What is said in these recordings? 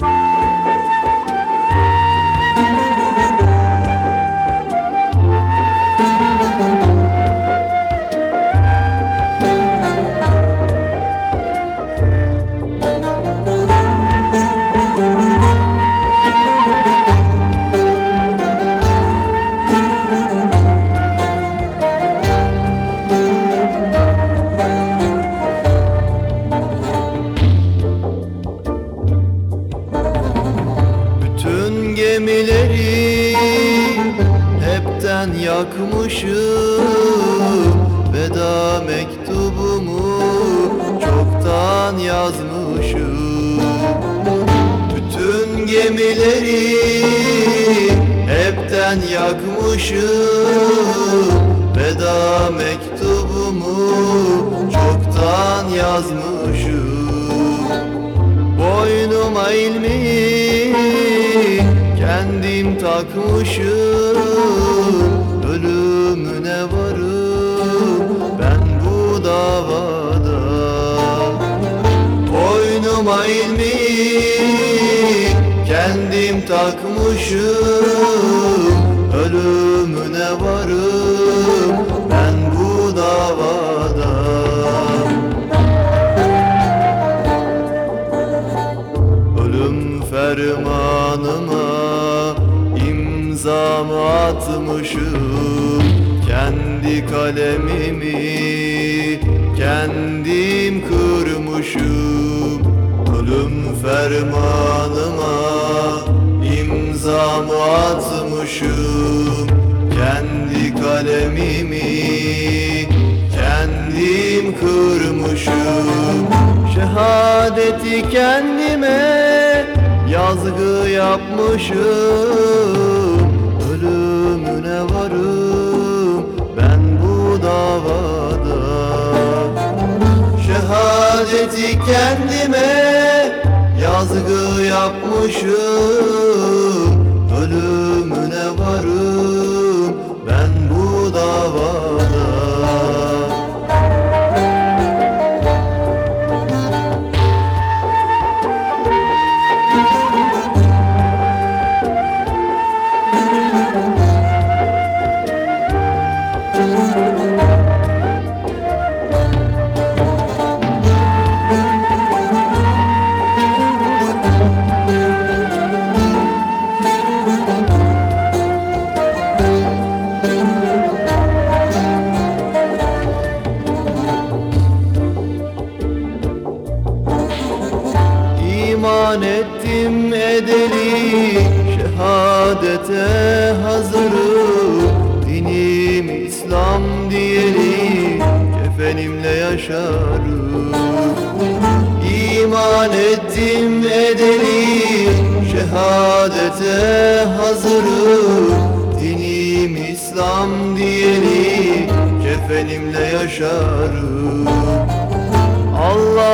Bütün gemileri hepten yakmışım. Veda mektubumu çoktan yazmışım. Bütün gemileri hepten yakmışım. Veda mektubumu çoktan yazmışım. Boynuma ilmi kendim takmışım Ölümüne varım ben bu davada Boynuma ilmi kendim takmışım. Ölümüne varım ben bu davada atmışım. Kendi kalemimi kendim kırmışım. Ölüm fermanıma imzamı atmışım. Kendi kalemimi kendim kırmışım. Şehadeti kendime yazgı yapmışım Şehadeti kendime yazgı yapmışım şehadete hazırım. Dinim İslam diyeli kefenimle yaşarım. İman ettim edeli şehadete hazırım. Dinim İslam diyeli kefenimle yaşarım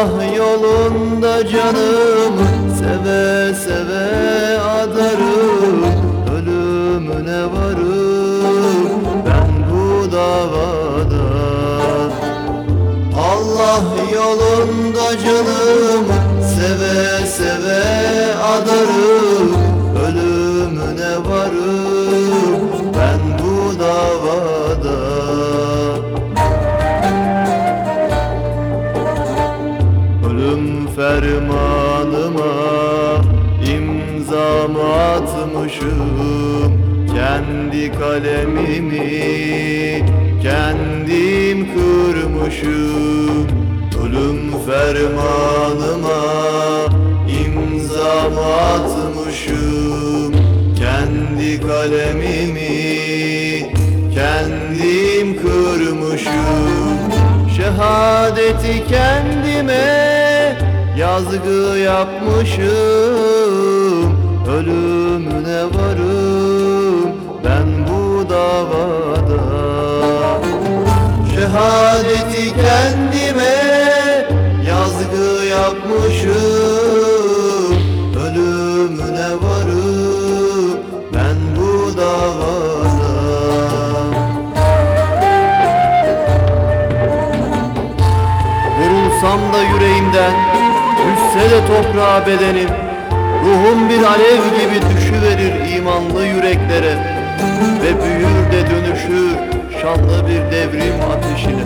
Allah yolunda canım seve seve adarım Ölümüne varım ben bu davada. Allah yolunda canım seve seve adarım fermanıma imzamı atmışım? Kendi kalemimi kendim kırmışım. Ölüm fermanıma imzamı atmışım? Kendi kalemimi kendim kırmışım. Şehadeti kendime yazgı yapmışım Ölümüne varım ben bu davada. Şehadeti kendime yazgı yapmışım Ölümüne varım ben bu davada. Vurulsam da yüreğimden Düşse de toprağa bedenim Ruhum bir alev gibi düşüverir imanlı yüreklere. Ve büyür de dönüşür şanlı bir devrim ateşine